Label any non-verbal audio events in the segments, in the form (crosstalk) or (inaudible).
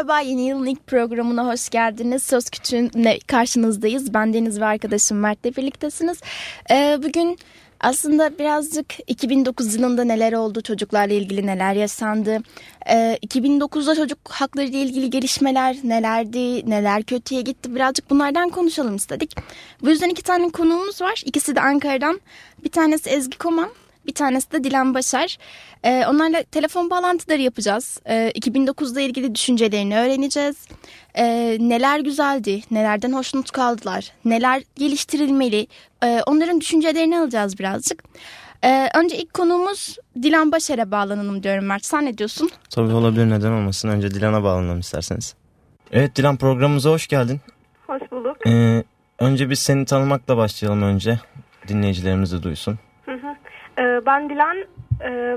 Merhaba, yeni yılın ilk programına hoş geldiniz. Söz Küçüğü'nle karşınızdayız. Ben Deniz ve arkadaşım Mert'le birliktesiniz. Ee, bugün aslında birazcık 2009 yılında neler oldu, çocuklarla ilgili neler yaşandı, ee, 2009'da çocuk hakları ile ilgili gelişmeler nelerdi, neler kötüye gitti birazcık bunlardan konuşalım istedik. Bu yüzden iki tane konuğumuz var. İkisi de Ankara'dan. Bir tanesi Ezgi Koman, bir tanesi de Dilan Başar. Ee, onlarla telefon bağlantıları yapacağız. Ee, 2009'da ilgili düşüncelerini öğreneceğiz. Ee, neler güzeldi, nelerden hoşnut kaldılar, neler geliştirilmeli. Ee, onların düşüncelerini alacağız birazcık. Ee, önce ilk konuğumuz Dilan Başar'a bağlanalım diyorum Mert. Sen ne diyorsun? Tabii olabilir neden olmasın. Önce Dilan'a bağlanalım isterseniz. Evet Dilan programımıza hoş geldin. Hoş bulduk. Ee, önce biz seni tanımakla başlayalım önce. Dinleyicilerimiz de duysun. Ee, ben Dilan. Ee,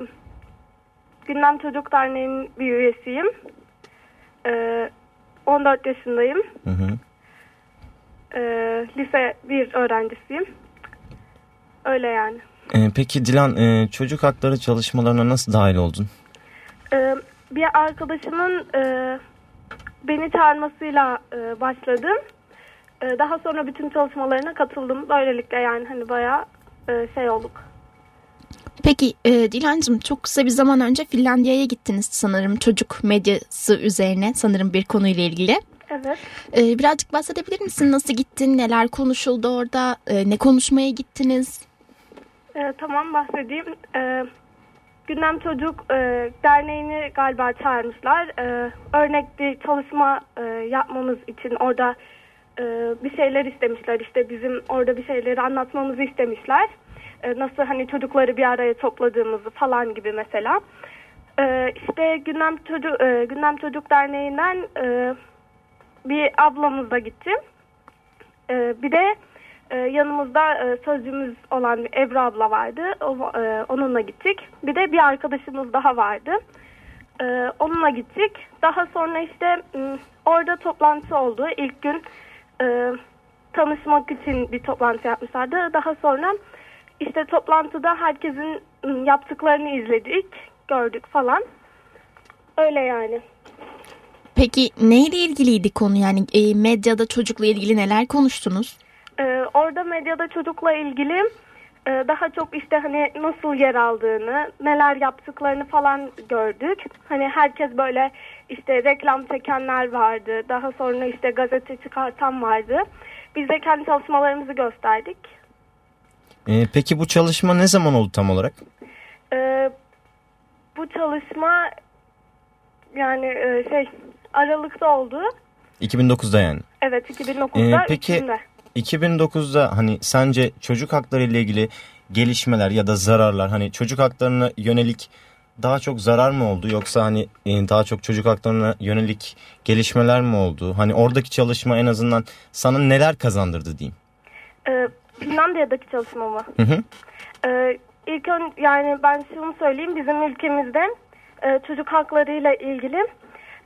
Gündem Çocuk Derneği'nin bir üyesiyim. Ee, 14 yaşındayım. Hı hı. Ee, lise 1 öğrencisiyim. Öyle yani. Ee, peki Dilan e, çocuk hakları çalışmalarına nasıl dahil oldun? Ee, bir arkadaşımın e, beni çağırmasıyla e, başladım. E, daha sonra bütün çalışmalarına katıldım. Böylelikle yani hani bayağı e, şey olduk. Peki e, Dilancığım çok kısa bir zaman önce Finlandiya'ya gittiniz sanırım çocuk medyası üzerine sanırım bir konuyla ilgili. Evet. E, birazcık bahsedebilir misin? Nasıl gittin? Neler konuşuldu orada? E, ne konuşmaya gittiniz? Ee, tamam bahsedeyim. Ee, Gündem Çocuk e, Derneği'ni galiba çağırmışlar. Ee, örnek bir çalışma e, yapmamız için orada e, bir şeyler istemişler. İşte bizim orada bir şeyleri anlatmamızı istemişler. E, nasıl hani çocukları bir araya topladığımızı falan gibi mesela. E, işte Gündem Çocuk, e, Gündem Çocuk Derneği'nden e, bir ablamız da gitti. E, bir de ee, yanımızda e, sözcümüz olan Ebru abla vardı. O, e, onunla gittik. Bir de bir arkadaşımız daha vardı. E, onunla gittik. Daha sonra işte orada toplantı oldu. İlk gün e, tanışmak için bir toplantı yapmışlardı. Daha sonra işte toplantıda herkesin m, yaptıklarını izledik, gördük falan. Öyle yani. Peki neyle ilgiliydi konu? Yani e, medyada çocukla ilgili neler konuştunuz? Ee, orada medyada çocukla ilgili e, daha çok işte hani nasıl yer aldığını, neler yaptıklarını falan gördük. Hani herkes böyle işte reklam çekenler vardı. Daha sonra işte gazete çıkartan vardı. Biz de kendi çalışmalarımızı gösterdik. Ee, peki bu çalışma ne zaman oldu tam olarak? Ee, bu çalışma yani e, şey Aralık'ta oldu. 2009'da yani. Evet 2009'da Ee, peki üçünde. 2009'da hani sence çocuk hakları ile ilgili gelişmeler ya da zararlar hani çocuk haklarına yönelik daha çok zarar mı oldu yoksa hani e, daha çok çocuk haklarına yönelik gelişmeler mi oldu? Hani oradaki çalışma en azından sana neler kazandırdı diyeyim. Ee, Finlandiya'daki çalışmamı. Hı hı. Ee, ilk ön, yani ben şunu söyleyeyim bizim ülkemizde e, çocuk haklarıyla ilgili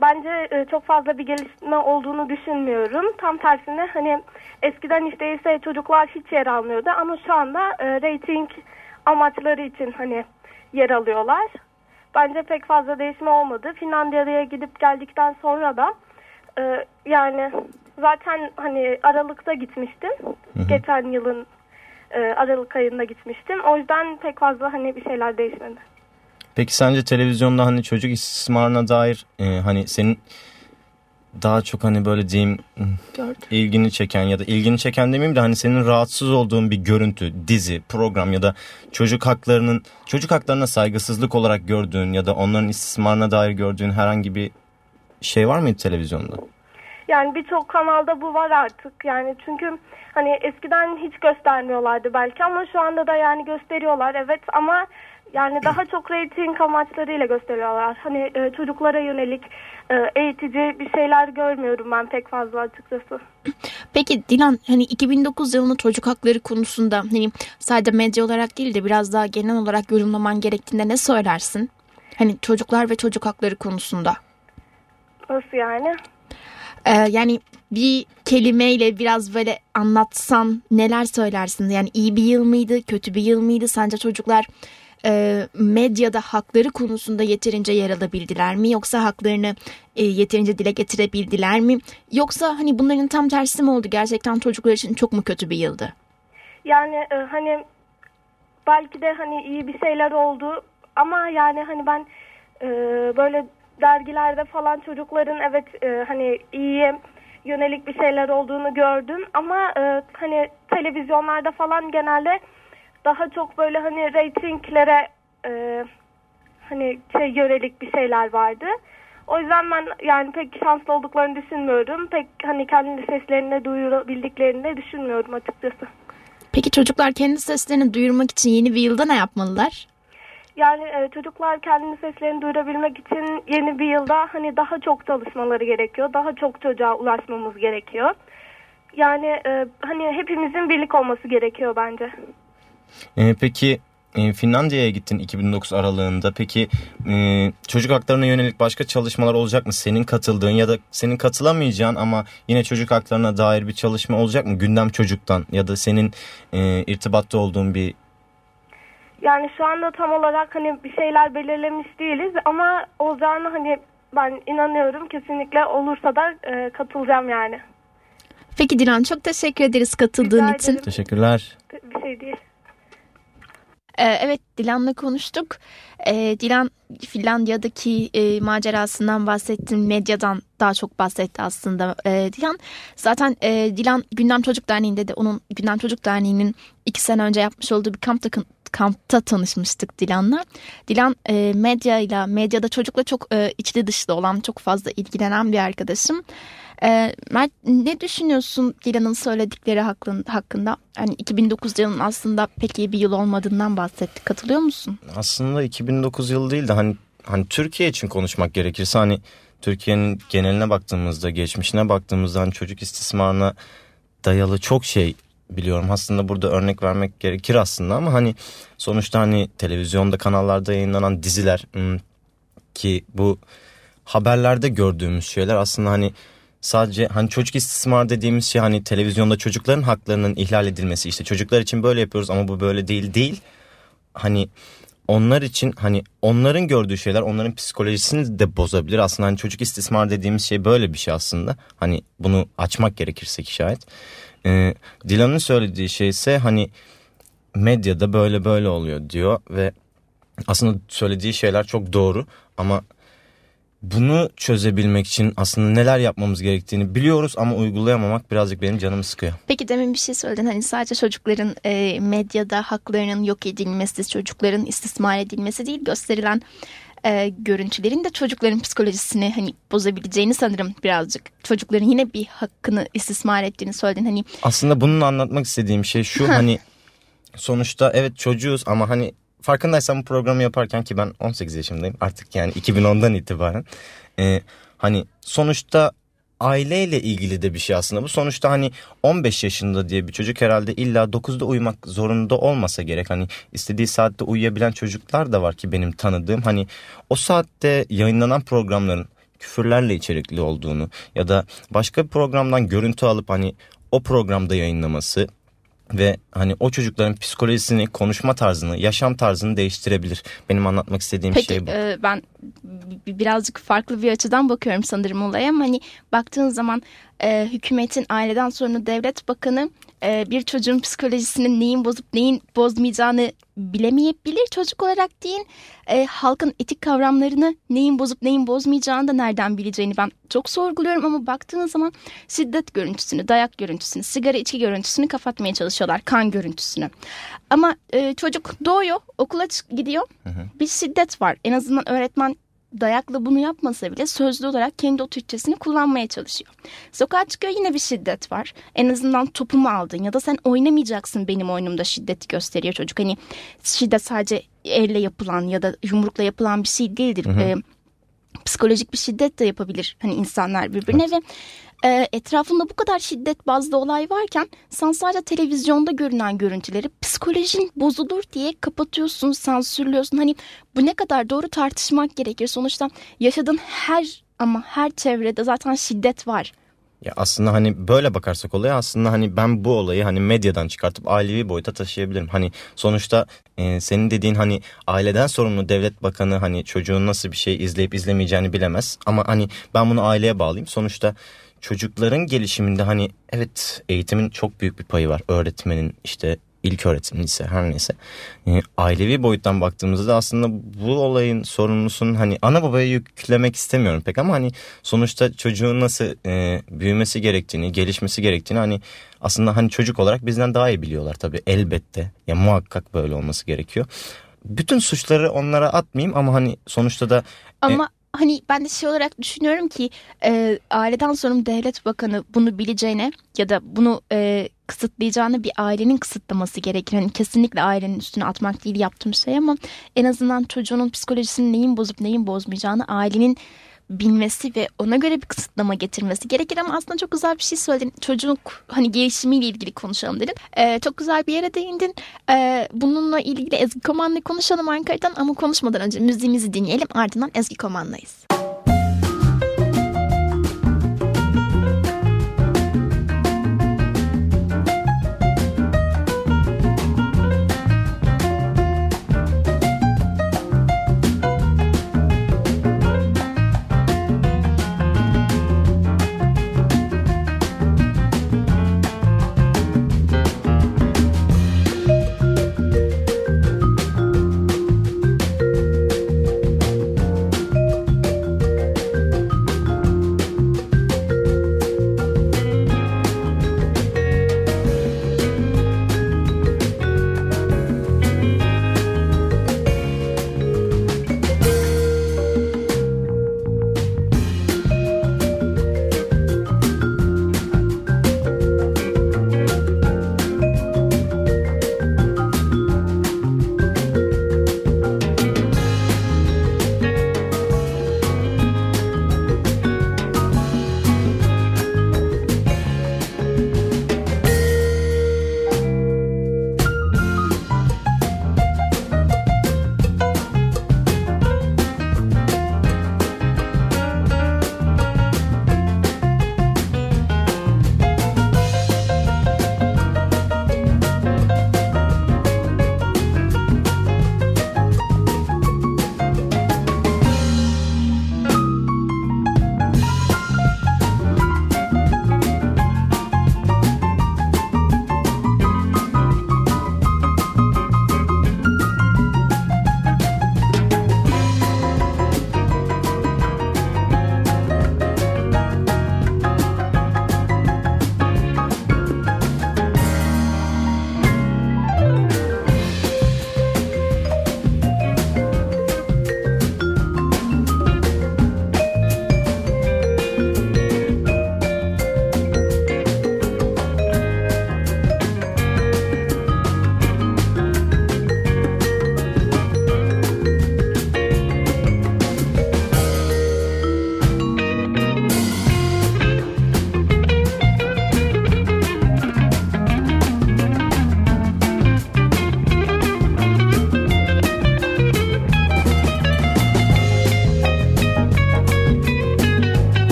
bence e, çok fazla bir gelişme olduğunu düşünmüyorum. Tam tersine hani eskiden işte ise çocuklar hiç yer almıyordu ama şu anda e, rating amaçları için hani yer alıyorlar. Bence pek fazla değişme olmadı. Finlandiya'ya gidip geldikten sonra da e, yani zaten hani Aralık'ta gitmiştim. Geçen yılın e, Aralık ayında gitmiştim. O yüzden pek fazla hani bir şeyler değişmedi. Peki sence televizyonda hani çocuk istismarına dair e, hani senin daha çok hani böyle diyeyim Gördüm. ilgini çeken ya da ilgini çeken demeyeyim de hani senin rahatsız olduğun bir görüntü, dizi, program ya da çocuk haklarının çocuk haklarına saygısızlık olarak gördüğün ya da onların istismarına dair gördüğün herhangi bir şey var mıydı televizyonda? Yani birçok kanalda bu var artık. Yani çünkü hani eskiden hiç göstermiyorlardı belki ama şu anda da yani gösteriyorlar evet ama Yani daha çok reyting amaçlarıyla gösteriyorlar. Hani e, çocuklara yönelik e, eğitici bir şeyler görmüyorum ben pek fazla açıkçası. Peki Dilan hani 2009 yılının çocuk hakları konusunda hani sadece medya olarak değil de biraz daha genel olarak yorumlaman gerektiğinde ne söylersin? Hani çocuklar ve çocuk hakları konusunda. Nasıl yani? Ee, yani bir kelimeyle biraz böyle anlatsan neler söylersin? Yani iyi bir yıl mıydı, kötü bir yıl mıydı? Sence çocuklar e, medyada hakları konusunda yeterince yer alabildiler mi? Yoksa haklarını e, yeterince dile getirebildiler mi? Yoksa hani bunların tam tersi mi oldu? Gerçekten çocuklar için çok mu kötü bir yıldı? Yani e, hani belki de hani iyi bir şeyler oldu ama yani hani ben e, böyle dergilerde falan çocukların evet e, hani iyiye yönelik bir şeyler olduğunu gördüm ama e, hani televizyonlarda falan genelde daha çok böyle hani reytinglere e, hani şey yönelik bir şeyler vardı. O yüzden ben yani pek şanslı olduklarını düşünmüyorum. Pek hani kendi seslerini duyurabildiklerini de düşünmüyorum açıkçası. Peki çocuklar kendi seslerini duyurmak için yeni bir yılda ne yapmalılar? Yani e, çocuklar kendi seslerini duyurabilmek için yeni bir yılda hani daha çok çalışmaları gerekiyor. Daha çok çocuğa ulaşmamız gerekiyor. Yani e, hani hepimizin birlik olması gerekiyor bence. Ee, peki e, Finlandiya'ya gittin 2009 aralığında. Peki e, çocuk haklarına yönelik başka çalışmalar olacak mı? Senin katıldığın ya da senin katılamayacağın ama yine çocuk haklarına dair bir çalışma olacak mı? Gündem çocuktan ya da senin e, irtibatta olduğun bir Yani şu anda tam olarak hani bir şeyler belirlemiş değiliz ama olacağını hani ben inanıyorum kesinlikle olursa da e, katılacağım yani. Peki Dilan çok teşekkür ederiz katıldığın Rica için. ederim. teşekkürler. Bir şey değil. Ee, evet Dilan'la konuştuk. Ee, Dilan Finlandiya'daki e, macerasından bahsetti. Medyadan daha çok bahsetti aslında ee, Dilan. Zaten e, Dilan Gündem Çocuk Derneği'nde de onun Gündem Çocuk Derneği'nin iki sene önce yapmış olduğu bir kampta, kampta tanışmıştık Dilan'la. Dilan e, medyayla, medyada çocukla çok e, içli dışlı olan, çok fazla ilgilenen bir arkadaşım. E, Mert ne düşünüyorsun Dilan'ın söyledikleri hakkında? Hani 2009 yılının aslında pek iyi bir yıl olmadığından bahsetti. Katılıyor musun? Aslında 2009 yılı değil de hani hani Türkiye için konuşmak gerekirse hani Türkiye'nin geneline baktığımızda, geçmişine baktığımızda hani çocuk istismarına dayalı çok şey biliyorum. Aslında burada örnek vermek gerekir aslında ama hani sonuçta hani televizyonda kanallarda yayınlanan diziler hmm, ki bu haberlerde gördüğümüz şeyler aslında hani sadece hani çocuk istismar dediğimiz şey hani televizyonda çocukların haklarının ihlal edilmesi işte çocuklar için böyle yapıyoruz ama bu böyle değil değil. Hani onlar için hani onların gördüğü şeyler onların psikolojisini de bozabilir. Aslında hani çocuk istismar dediğimiz şey böyle bir şey aslında. Hani bunu açmak gerekirse ki şayet. Ee, Dilan'ın söylediği şey ise hani medyada böyle böyle oluyor diyor ve aslında söylediği şeyler çok doğru ama bunu çözebilmek için aslında neler yapmamız gerektiğini biliyoruz ama uygulayamamak birazcık benim canımı sıkıyor. Peki demin bir şey söyledin hani sadece çocukların e, medyada haklarının yok edilmesi, çocukların istismar edilmesi değil gösterilen e, görüntülerin de çocukların psikolojisini hani bozabileceğini sanırım birazcık. Çocukların yine bir hakkını istismar ettiğini söyledin hani. Aslında bunun anlatmak istediğim şey şu hani sonuçta evet çocuğuz ama hani farkındaysan bu programı yaparken ki ben 18 yaşındayım artık yani 2010'dan itibaren. Ee, hani sonuçta aileyle ilgili de bir şey aslında bu. Sonuçta hani 15 yaşında diye bir çocuk herhalde illa 9'da uyumak zorunda olmasa gerek. Hani istediği saatte uyuyabilen çocuklar da var ki benim tanıdığım. Hani o saatte yayınlanan programların küfürlerle içerikli olduğunu ya da başka bir programdan görüntü alıp hani o programda yayınlaması ve hani o çocukların psikolojisini, konuşma tarzını, yaşam tarzını değiştirebilir. Benim anlatmak istediğim Peki şey bu. e, ben birazcık farklı bir açıdan bakıyorum sanırım olaya ama hani baktığın zaman e, hükümetin aileden sorumlu devlet bakanı e, bir çocuğun psikolojisinin neyin bozup neyin bozmayacağını bilemeyebilir çocuk olarak değil. E, halkın etik kavramlarını neyin bozup neyin bozmayacağını da nereden bileceğini ben çok sorguluyorum ama baktığınız zaman şiddet görüntüsünü, dayak görüntüsünü, sigara içki görüntüsünü kapatmaya çalışıyorlar, kan görüntüsünü. Ama e, çocuk doğuyor, okula gidiyor. Bir şiddet var. En azından öğretmen dayakla bunu yapmasa bile sözlü olarak kendi otoritesini kullanmaya çalışıyor. Sokağa çıkıyor yine bir şiddet var. En azından topumu aldın ya da sen oynamayacaksın benim oyunumda şiddeti gösteriyor çocuk. Hani şiddet sadece elle yapılan ya da yumrukla yapılan bir şey değildir. Hı hı. E, psikolojik bir şiddet de yapabilir hani insanlar birbirine evet. ve e, etrafında bu kadar şiddet bazlı olay varken sen sadece televizyonda görünen görüntüleri psikolojin bozulur diye kapatıyorsun, sansürlüyorsun. Hani bu ne kadar doğru tartışmak gerekir. Sonuçta yaşadığın her ama her çevrede zaten şiddet var. Ya aslında hani böyle bakarsak olaya aslında hani ben bu olayı hani medyadan çıkartıp ailevi boyuta taşıyabilirim. Hani sonuçta e, senin dediğin hani aileden sorumlu devlet bakanı hani çocuğun nasıl bir şey izleyip izlemeyeceğini bilemez. Ama hani ben bunu aileye bağlayayım. Sonuçta çocukların gelişiminde hani evet eğitimin çok büyük bir payı var. Öğretmenin işte ilk öğretim, lise her neyse. E, ailevi boyuttan baktığımızda aslında bu olayın sorumlusunun hani ana babaya yüklemek istemiyorum pek ama hani sonuçta çocuğun nasıl e, büyümesi gerektiğini, gelişmesi gerektiğini hani aslında hani çocuk olarak bizden daha iyi biliyorlar tabii elbette. Ya muhakkak böyle olması gerekiyor. Bütün suçları onlara atmayayım ama hani sonuçta da ama e, hani ben de şey olarak düşünüyorum ki e, aileden sorumlu devlet bakanı bunu bileceğine ya da bunu e, kısıtlayacağını bir ailenin kısıtlaması gerekir. Hani kesinlikle ailenin üstüne atmak değil yaptığım şey ama en azından çocuğunun psikolojisini neyin bozup neyin bozmayacağını ailenin bilmesi ve ona göre bir kısıtlama getirmesi gerekir ama aslında çok güzel bir şey söyledin. Çocuk hani gelişimiyle ilgili konuşalım dedin. Ee, çok güzel bir yere değindin. Ee, bununla ilgili Ezgi Koman'la konuşalım Ankara'dan ama konuşmadan önce müziğimizi dinleyelim ardından Ezgi Koman'layız.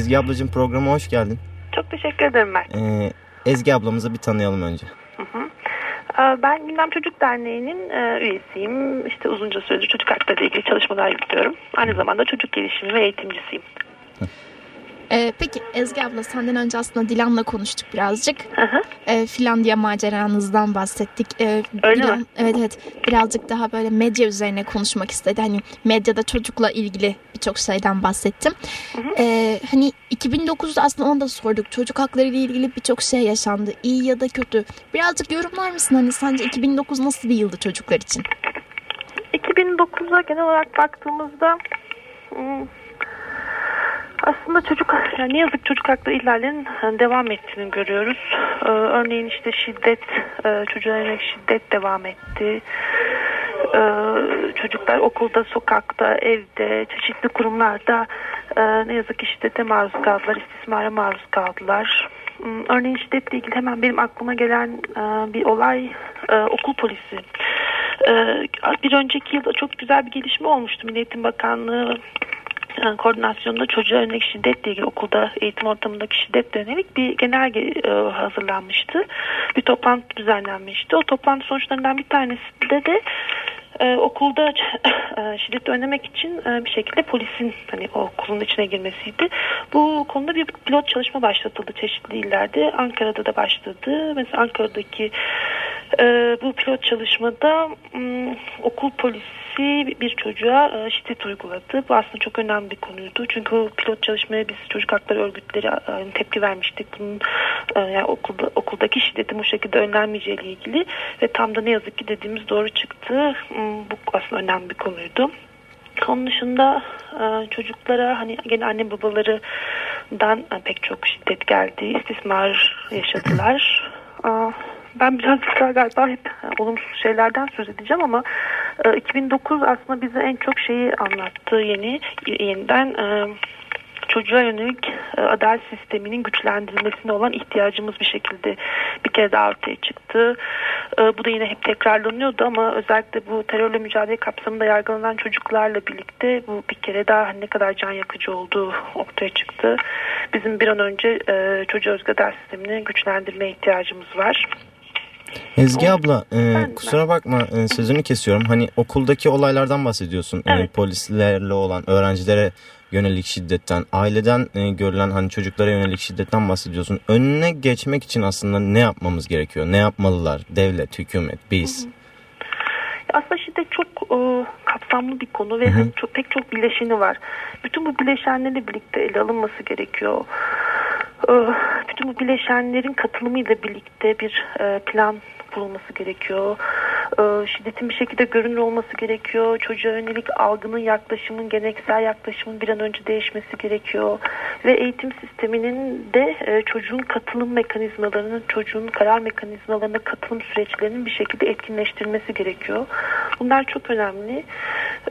Ezgi ablacığım programa hoş geldin. Çok teşekkür ederim Mert. Ee, Ezgi ablamızı bir tanıyalım önce. Hı hı. Ee, ben Gündem Çocuk Derneği'nin e, üyesiyim. İşte uzunca süredir çocuk hakları ile ilgili çalışmalar yürütüyorum. Aynı zamanda çocuk gelişimi ve eğitimcisiyim. Ee, peki Ezgi abla senden önce aslında Dilan'la konuştuk birazcık. Ee, Finlandiya maceranızdan bahsettik. Ee, Öyle Dilan, mi? Evet evet birazcık daha böyle medya üzerine konuşmak istedi. Hani medyada çocukla ilgili birçok şeyden bahsettim. Ee, hani 2009'da aslında onu da sorduk. Çocuk hakları ile ilgili birçok şey yaşandı. İyi ya da kötü. Birazcık yorumlar mısın? Hani sence 2009 nasıl bir yıldı çocuklar için? 2009'a genel olarak baktığımızda hmm, aslında çocuk yani ne yazık çocuk hakları ihlallerinin e, devam ettiğini görüyoruz. Ee, örneğin işte şiddet, e, çocuğa yönelik şiddet devam etti. Ee, çocuklar okulda, sokakta, evde, çeşitli kurumlarda e, ne yazık ki şiddete maruz kaldılar, istismara maruz kaldılar. Hmm, Örneğin şiddetle ilgili hemen benim aklıma gelen e, bir olay e, okul polisi. E, bir önceki yılda çok güzel bir gelişme olmuştu. Milli Eğitim Bakanlığı e, koordinasyonunda çocuğa yönelik şiddetle ilgili okulda eğitim ortamındaki şiddetle yönelik bir genelge e, hazırlanmıştı. Bir toplantı düzenlenmişti. O toplantı sonuçlarından bir tanesinde de e, okulda (laughs) e, şiddeti önlemek için e, bir şekilde polisin hani o okulun içine girmesiydi. Bu konuda bir pilot çalışma başlatıldı çeşitli illerde. Ankara'da da başladı. Mesela Ankara'daki e, bu pilot çalışmada m, okul polisi bir çocuğa e, şiddet uyguladı. Bu aslında çok önemli bir konuydu. Çünkü pilot çalışmaya biz çocuk hakları örgütleri e, tepki vermiştik. Bunun e, yani okulda, okuldaki şiddetin bu şekilde önlenmeyeceği ile ilgili ve tam da ne yazık ki dediğimiz doğru çıktı. M, Bu aslında önemli bir konuydu. Onun dışında çocuklara hani gene anne babalarından pek çok şiddet geldi. istismar yaşadılar. (laughs) Ben birazcık daha galiba hep olumsuz şeylerden söz edeceğim ama e, 2009 aslında bize en çok şeyi anlattı yeni yeniden e, çocuğa yönelik e, adalet sisteminin güçlendirilmesine olan ihtiyacımız bir şekilde bir kere daha ortaya çıktı. E, bu da yine hep tekrarlanıyordu ama özellikle bu terörle mücadele kapsamında yargılanan çocuklarla birlikte bu bir kere daha ne kadar can yakıcı olduğu ortaya çıktı. Bizim bir an önce e, çocuğa özgü adalet sistemini güçlendirmeye ihtiyacımız var. Ezgi abla e, kusura bakma e, sözünü kesiyorum. Hani okuldaki olaylardan bahsediyorsun. E, Evet. polislerle olan öğrencilere yönelik şiddetten, aileden e, görülen hani çocuklara yönelik şiddetten bahsediyorsun. Önüne geçmek için aslında ne yapmamız gerekiyor? Ne yapmalılar? Devlet, hükümet, biz. Aslında şiddet çok e, kapsamlı bir konu ve Hı hı. çok, pek çok bileşeni var. Bütün bu bileşenlerle birlikte ele alınması gerekiyor. E, bütün bu bileşenlerin katılımıyla birlikte bir e, plan kurulması gerekiyor. E, şiddetin bir şekilde görünür olması gerekiyor. Çocuğa yönelik algının, yaklaşımın, geleneksel yaklaşımın bir an önce değişmesi gerekiyor. Ve eğitim sisteminin de e, çocuğun katılım mekanizmalarının, çocuğun karar mekanizmalarına katılım süreçlerinin bir şekilde etkinleştirilmesi gerekiyor. Bunlar çok önemli.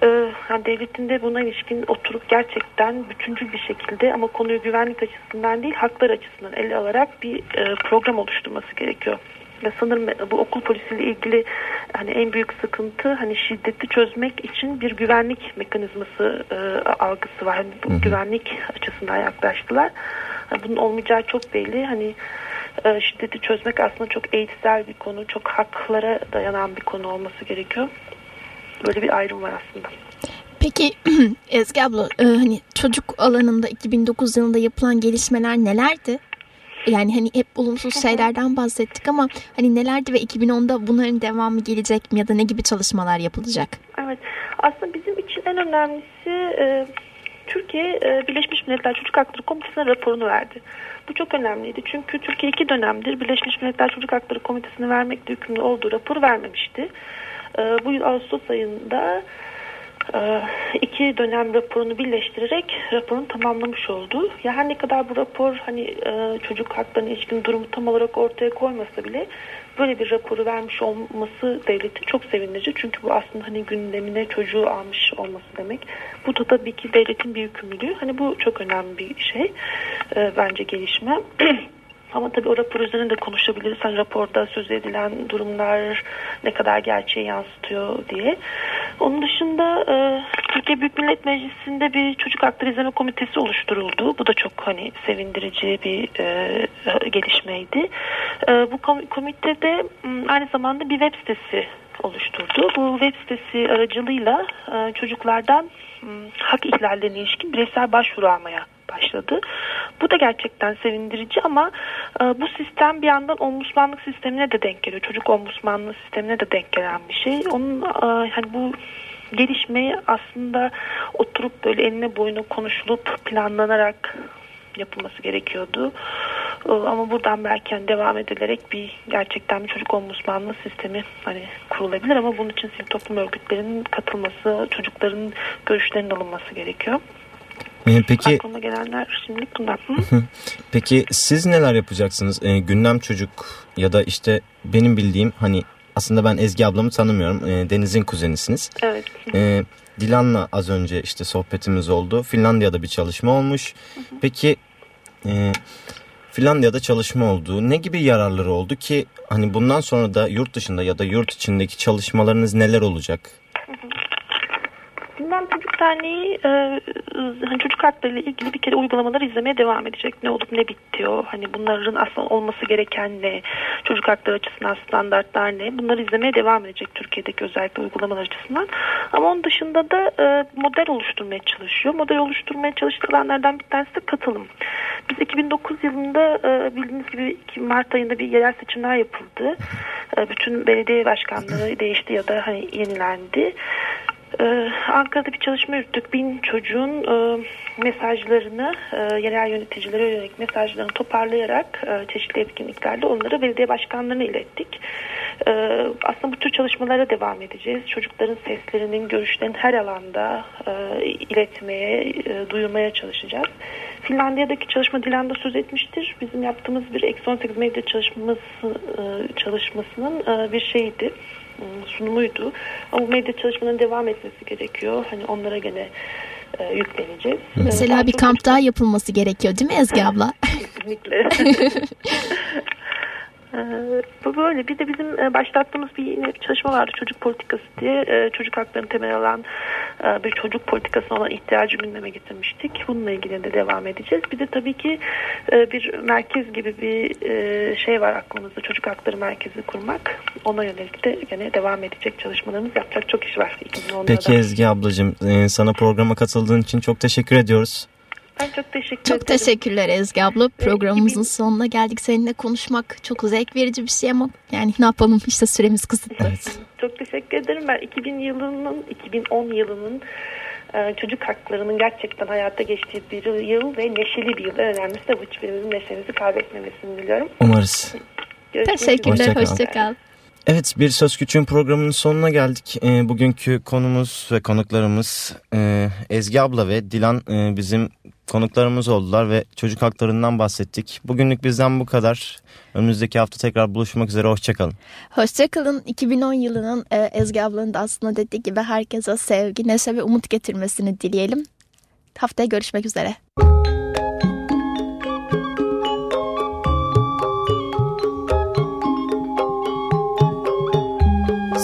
E, yani devletin de buna ilişkin oturup gerçekten bütüncül bir şekilde ama konuyu güvenlik açısından değil haklar açısından ele alarak bir e, program oluşturması gerekiyor. Ve sanırım bu okul polisiyle ilgili hani en büyük sıkıntı hani şiddeti çözmek için bir güvenlik mekanizması e, algısı var. Hani bu Hı hı. güvenlik açısından yaklaştılar. Yani bunun olmayacağı çok belli. Hani e, şiddeti çözmek aslında çok eğitsel bir konu, çok haklara dayanan bir konu olması gerekiyor. Böyle bir ayrım var aslında. Peki (clears throat) Ezgi abla e, hani çocuk alanında 2009 yılında yapılan gelişmeler nelerdi? Yani hani hep olumsuz şeylerden bahsettik ama hani nelerdi ve 2010'da bunların devamı gelecek mi ya da ne gibi çalışmalar yapılacak? Evet. Aslında bizim için en önemlisi e, Türkiye e, Birleşmiş Milletler Çocuk Hakları Komitesi'ne raporunu verdi. Bu çok önemliydi. Çünkü Türkiye iki dönemdir Birleşmiş Milletler Çocuk Hakları Komitesi'ne vermekle yükümlü olduğu raporu vermemişti. E, bu yıl Ağustos ayında iki dönem raporunu birleştirerek raporunu tamamlamış oldu. Ya her ne kadar bu rapor hani e, çocuk haklarına ilişkin durumu tam olarak ortaya koymasa bile böyle bir raporu vermiş olması devletin çok sevindirici. Çünkü bu aslında hani gündemine çocuğu almış olması demek. Bu da tabii ki devletin bir yükümlülüğü. Hani bu çok önemli bir şey. E, bence gelişme. (clears throat) Ama tabii o rapor üzerinde de konuşabiliriz. Hani raporda söz edilen durumlar ne kadar gerçeği yansıtıyor diye. Onun dışında e, Türkiye Büyük Millet Meclisi'nde bir çocuk hakları izleme komitesi oluşturuldu. Bu da çok hani sevindirici bir e, gelişmeydi. E, bu komitede aynı zamanda bir web sitesi oluşturdu. Bu web sitesi aracılığıyla e, çocuklardan hak ihlallerine ilişkin bireysel başvuru almaya başladı. Bu da gerçekten sevindirici ama e, bu sistem bir yandan ombudsmanlık sistemine de denk geliyor. Çocuk ombudsmanlığı sistemine de denk gelen bir şey. Onun e, hani bu gelişmeyi aslında oturup böyle eline boyuna konuşulup planlanarak yapılması gerekiyordu. Ee, ama buradan belki hani devam edilerek bir gerçekten bir çocuk ombudsmanlığı sistemi hani kurulabilir ama bunun için sivil toplum örgütlerinin katılması, çocukların görüşlerinin alınması gerekiyor. Ee, peki aklıma gelenler şimdilik bunlar. Peki siz neler yapacaksınız? Ee, gündem çocuk ya da işte benim bildiğim hani aslında ben Ezgi ablamı tanımıyorum. Ee, Deniz'in kuzenisiniz. Evet. Ee, Dilan'la az önce işte sohbetimiz oldu. Finlandiya'da bir çalışma olmuş. Hı hı. Peki e, Finlandiya'da çalışma oldu. Ne gibi yararları oldu ki hani bundan sonra da yurt dışında ya da yurt içindeki çalışmalarınız neler olacak? Derneği e, hani çocuk hakları ile ilgili bir kere uygulamaları izlemeye devam edecek. Ne olup ne bitiyor? Hani bunların aslında olması gereken ne? Çocuk hakları açısından standartlar ne? Bunları izlemeye devam edecek Türkiye'deki özellikle uygulamalar açısından. Ama onun dışında da e, model oluşturmaya çalışıyor. Model oluşturmaya çalıştığı alanlardan bir tanesi de katılım. Biz 2009 yılında e, bildiğiniz gibi Mart ayında bir yerel seçimler yapıldı. E, bütün belediye başkanlığı değişti ya da hani yenilendi. Ee, Ankara'da bir çalışma yürüttük. Bin çocuğun e, mesajlarını, e, yerel yöneticilere yönelik mesajlarını toparlayarak e, çeşitli etkinliklerde onları belediye başkanlarına ilettik. Aslında bu tür çalışmalara devam edeceğiz. Çocukların seslerinin, görüşlerinin her alanda iletmeye, duyurmaya çalışacağız. Finlandiya'daki çalışma Dilan da söz etmiştir. Bizim yaptığımız bir eksi 18 medya çalışması, çalışmasının bir şeydi sunumuydu. Ama medya çalışmalarının devam etmesi gerekiyor. Hani onlara gene e, yükleneceğiz. Mesela bir kamp daha yapılması gerekiyor değil mi Ezgi abla? (laughs) Kesinlikle. (laughs) Ee, bu böyle. Bir de bizim e, başlattığımız bir çalışma vardı çocuk politikası diye. Ee, çocuk haklarını temel alan e, bir çocuk politikasına olan ihtiyacı gündeme getirmiştik. Bununla ilgili de devam edeceğiz. Bir de tabii ki e, bir merkez gibi bir şey var aklımızda. Çocuk hakları merkezi kurmak. Ona yönelik de gene devam edecek çalışmalarımız yapacak çok iş var. Peki Ezgi ablacığım sana programa katıldığın için çok teşekkür ediyoruz. Ben çok teşekkür çok ederim. teşekkürler Ezgi abla. Programımızın sonuna geldik. Seninle konuşmak çok zevk verici bir şey ama yani ne yapalım işte süremiz kısıtlı. Evet. Çok teşekkür ederim. Ben 2000 yılının, 2010 yılının e, çocuk haklarının gerçekten hayata geçtiği bir yıl ve neşeli bir yıl. En önemlisi de bu hiçbirimizin neşemizi kaybetmemesini diliyorum. Umarız. Görüşmek Teşekkürler, hoşçakal. Hoşça Evet bir Söz Küçüğün programının sonuna geldik. E, bugünkü konumuz ve konuklarımız e, Ezgi abla ve Dilan e, bizim konuklarımız oldular ve çocuk haklarından bahsettik. Bugünlük bizden bu kadar. Önümüzdeki hafta tekrar buluşmak üzere. Hoşçakalın. Hoşçakalın. 2010 yılının e, Ezgi ablanın da aslında dediği gibi herkese sevgi, neşe ve umut getirmesini dileyelim. Haftaya görüşmek üzere.